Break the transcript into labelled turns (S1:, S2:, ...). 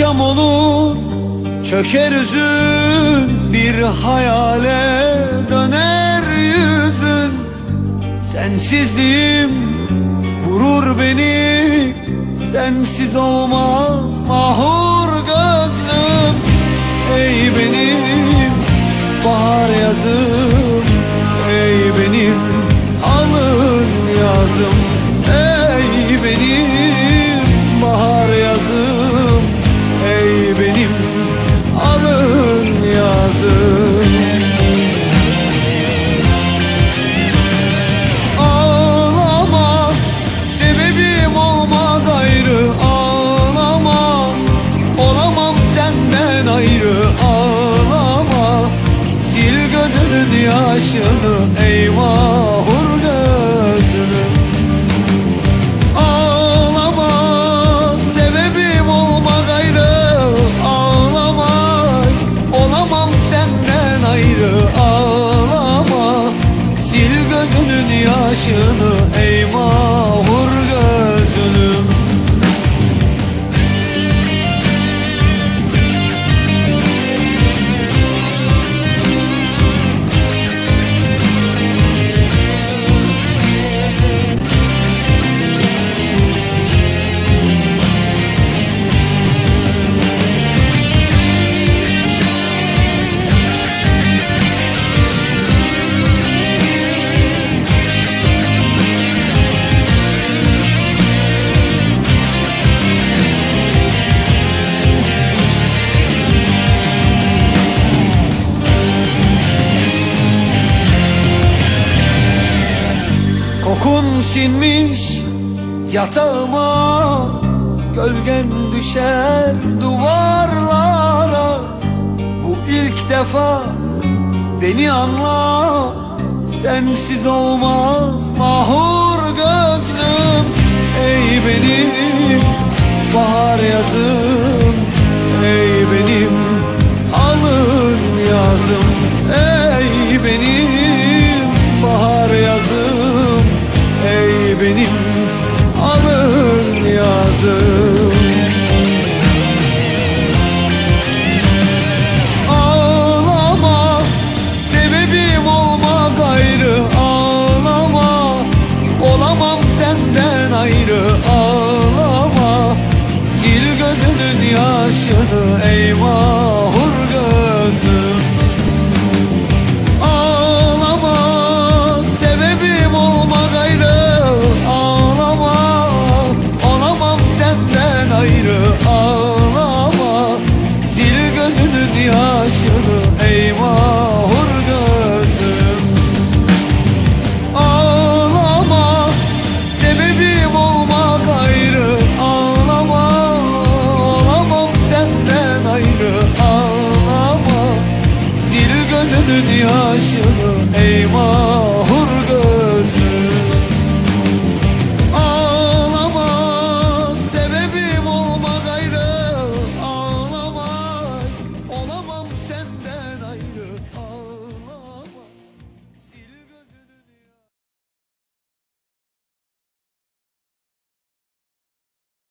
S1: Akşam olur çöker üzün Bir hayale döner yüzün Sensizliğim vurur beni Sensiz olmaz mahur gözlüm. Ey benim bahar yazım Ey benim alın yazım yaşını Ey mahur gözünü. Ağlama sebebim olma gayrı Ağlama. Olamam senden ayrı Ağlama. Sil gözünün yaşını Kokun sinmiş yatağıma Gölgen düşer duvarlara. Bu ilk defa beni anla Sensiz olmaz mahur gözlüm. Ey benim bahar yazım Ağlama